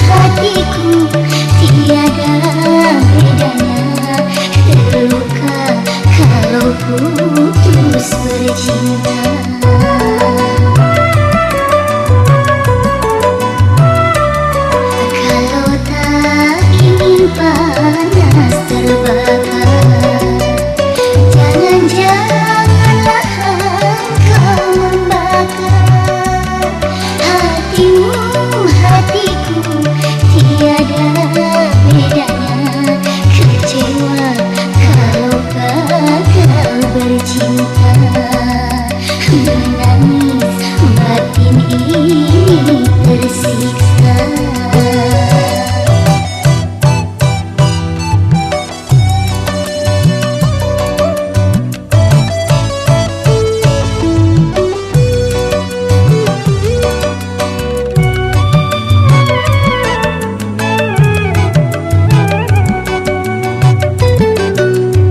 hatiku tiada bedanya terluka kalau ku terus bercinta. Kalau tak ingin panas